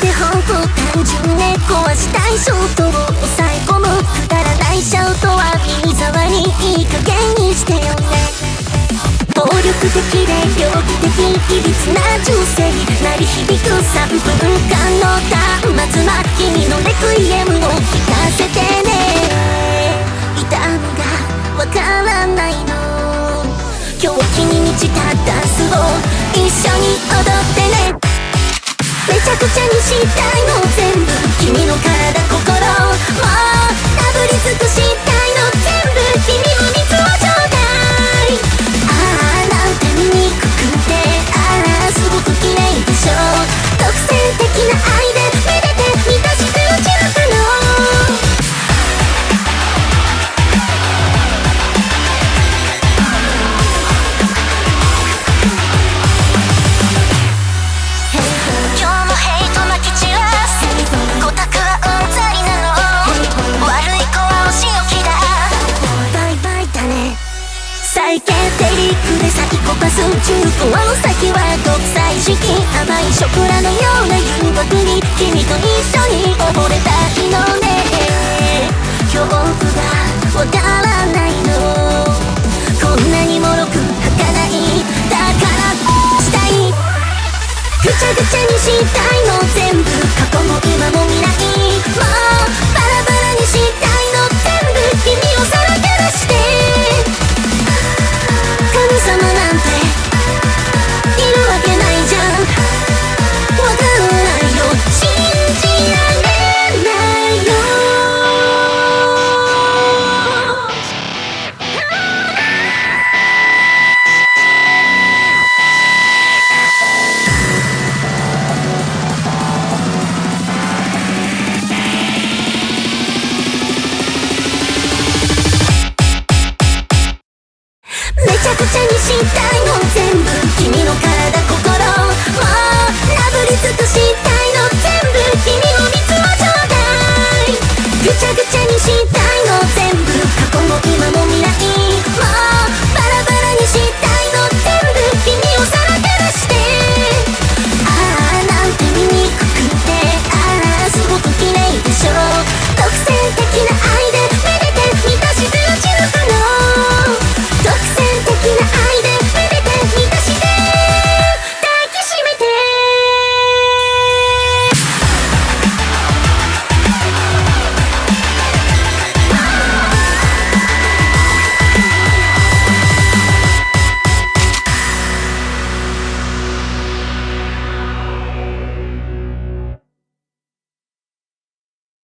て本当単純ね壊したい衝動を抑え込むくだらないシャウトは耳障りいい加減にしてよね。暴力的で猟奇的いびつな銃声鳴り響く3分間の端末は君のレクイエムを聞かせてね。痛みがわからないの。狂気に満ちたダンスを一緒に踊ってねめちゃくちゃにしたいの全部。君の体心もうたぶり尽くしたサイケデリックでサイコパス中古の先は独裁式甘いショコラのような誘惑に君と一緒に溺れたいのね恐怖がわからないのこんなにもろく儚いだからしたいぐちゃぐちゃにしたいの全部過去も今も未来もちゃにしたいの全部君の体心。もうなぶり尽くしたいの全部君のつをちょうだいぐちゃぐちゃにしたい